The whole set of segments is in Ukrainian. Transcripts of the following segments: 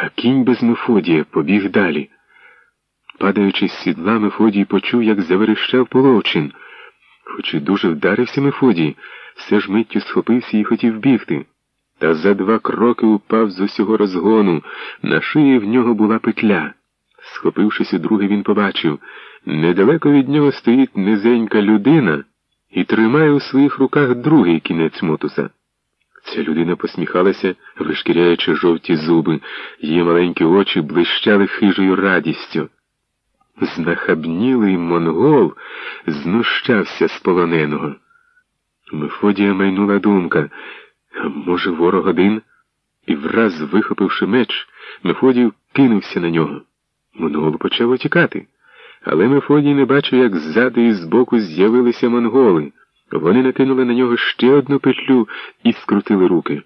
А кінь без Мефодія побіг далі. Падаючи з сідла, Мефодій почув, як заверещав половчин. Хоч і дуже вдарився Мефодій, все ж миттю схопився і хотів бігти. Та за два кроки упав з усього розгону. На шиї в нього була петля. Схопившись у друге, він побачив недалеко від нього стоїть низенька людина і тримає у своїх руках другий кінець мотуса. Ця людина посміхалася, вишкіряючи жовті зуби, її маленькі очі блищали хижою радістю. Знахабнілий монгол знущався з полоненого. Мефодія майнула думка, може, ворог один? І враз, вихопивши меч, Мефодій кинувся на нього. Монгол почав утікати. Але Мефодій не бачив, як ззаду і збоку з'явилися монголи. Вони накинули на нього ще одну петлю і скрутили руки.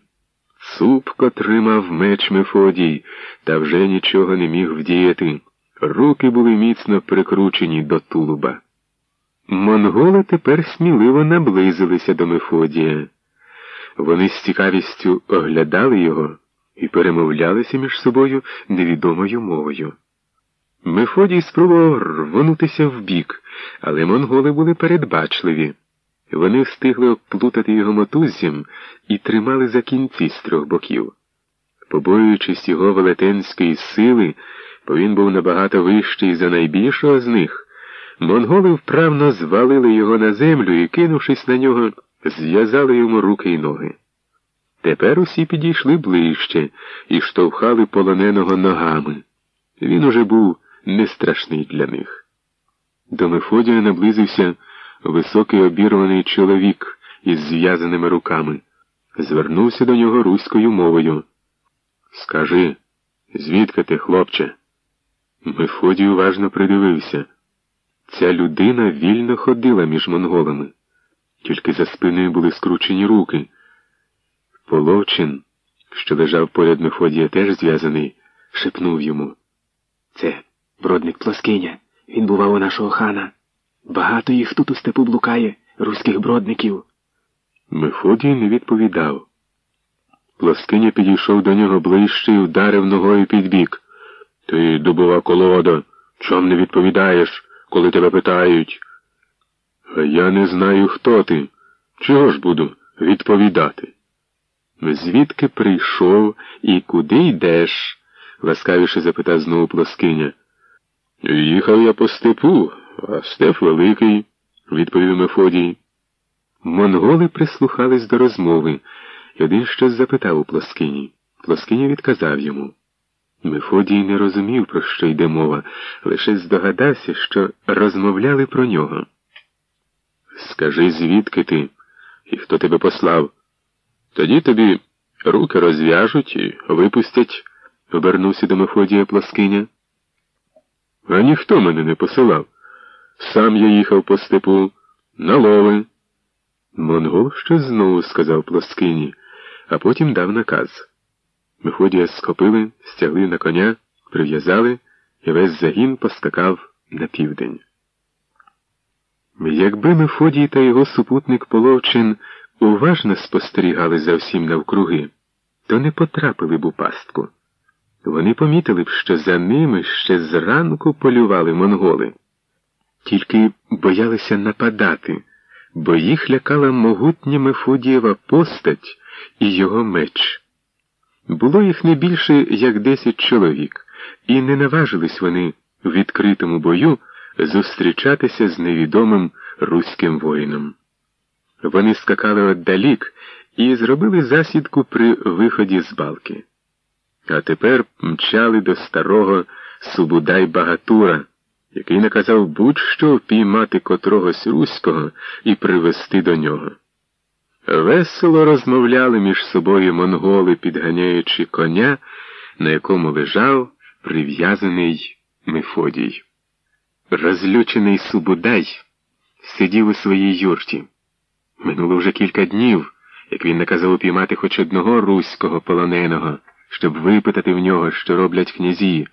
Супко тримав меч Мефодій, та вже нічого не міг вдіяти. Руки були міцно прикручені до тулуба. Монголи тепер сміливо наблизилися до Мефодія. Вони з цікавістю оглядали його і перемовлялися між собою невідомою мовою. Мефодій спробував рвонутися вбік, але монголи були передбачливі. Вони встигли обплутати його мотуззям і тримали за кінці з трьох боків. Побоюючись його велетенської сили, бо він був набагато вищий за найбільшого з них, монголи вправно звалили його на землю і, кинувшись на нього, зв'язали йому руки й ноги. Тепер усі підійшли ближче і штовхали полоненого ногами. Він уже був не страшний для них. До Мефодія наблизився високий обірваний чоловік із зв'язаними руками, звернувся до нього руською мовою. Скажи, звідки ти, хлопче? Мефодій уважно придивився. Ця людина вільно ходила між монголами, тільки за спиною були скручені руки. Половчин, що лежав поряд Мефодія теж зв'язаний, шепнув йому. Це бродник Плоскиня. Він бував у нашого хана. Багато їх тут у степу блукає, руських бродників. Мефодій не відповідав. Плоскиня підійшов до нього ближче і вдарив ногою під бік. Ти, дубова колода, чом не відповідаєш, коли тебе питають? А я не знаю, хто ти. Чого ж буду відповідати? Звідки прийшов і куди йдеш? ласкавіше запитав знову плоскиня. Їхав я по степу, а степ великий, відповів Мефодій. Монголи прислухались до розмови, і один щось запитав у плоскині. Плоскиня відказав йому. Мефодій не розумів, про що йде мова, лише здогадався, що розмовляли про нього. Скажи, звідки ти і хто тебе послав? Тоді тобі руки розв'яжуть і випустять, обернувся до Мефодія плоскиня. А ніхто мене не посилав. Сам я їхав по степу на лови. Монгол ще знову сказав плоскині, а потім дав наказ. Мефодія схопили, стягли на коня, прив'язали, і весь загін поскакав на південь. Якби Мефодій та його супутник Половчин уважно спостерігали за всім навкруги, то не потрапили б у пастку. Вони помітили б, що за ними ще зранку полювали монголи, тільки боялися нападати, бо їх лякала могутня Мефодієва постать і його меч. Було їх не більше, як десять чоловік, і не наважились вони в відкритому бою зустрічатися з невідомим руським воїном. Вони скакали отдалік і зробили засідку при виході з балки. А тепер мчали до старого Субудай Багатура, який наказав будь-що впіймати котрогось руського і привести до нього. Весело розмовляли між собою монголи, підганяючи коня, на якому лежав прив'язаний Мефодій. Розлючений Субудай сидів у своїй юрті. Минуло вже кілька днів, як він наказав упіймати хоч одного руського полоненого щоб випитати в нього, що роблять князі,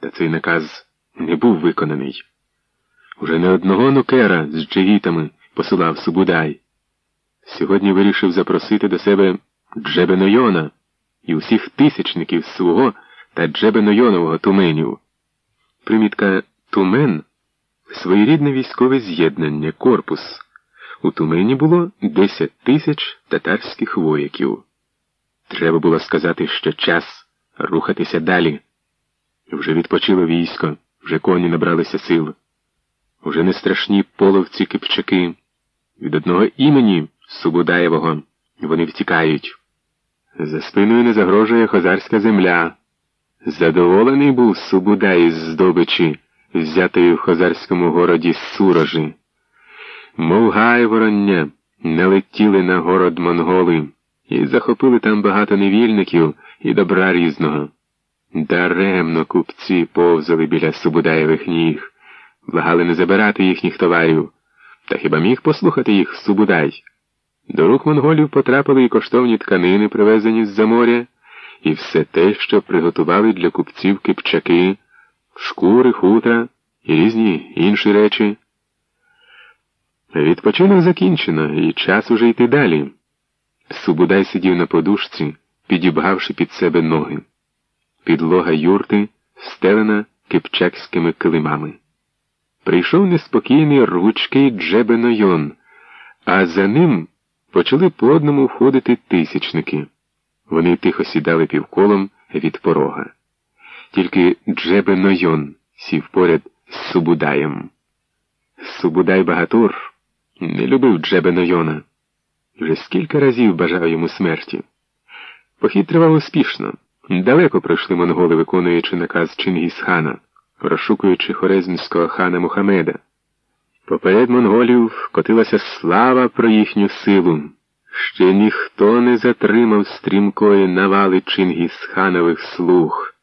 та цей наказ не був виконаний. Уже не одного нукера з джигітами посилав Субудай. Сьогодні вирішив запросити до себе Джебенойона і усіх тисячників свого та Джебенойонового туменів. Примітка Тумен своєрідне військове з'єднання, корпус. У Тумені було 10 тисяч татарських вояків. Треба було сказати, що час рухатися далі. Вже відпочило військо, вже коні набралися сил. Уже не страшні половці кипчаки. Від одного імені Субудаєвого вони втікають. За спиною не загрожує хозарська земля. Задоволений був Субудай із здобичі, взятої в хозарському городі Сурожі. Мов гай вороння, налетіли на город монголи і захопили там багато невільників і добра різного. Даремно купці повзали біля Субудаєвих ніг, благали не забирати їхніх товарів. Та хіба міг послухати їх Субудай? До рук монголів потрапили і коштовні тканини, привезені з-за моря, і все те, що приготували для купців кипчаки, шкури, хутра і різні інші речі. Відпочинок закінчено, і час уже йти далі. Субудай сидів на подушці, підібгавши під себе ноги. Підлога юрти стелена кипчакськими килимами. Прийшов неспокійний рвучкий Джебенойон, а за ним почали по одному входити тисячники. Вони тихо сідали півколом від порога. Тільки Джебенойон сів поряд з Субудаєм. Субудай Багатур не любив Джебенойона вже скільки разів бажав йому смерті. Похід тривав успішно. Далеко пройшли монголи, виконуючи наказ Чингісхана, розшукуючи хорезмського хана Мухамеда. Поперед монголів котилася слава про їхню силу. Ще ніхто не затримав стрімкої навали Чингісханових слуг.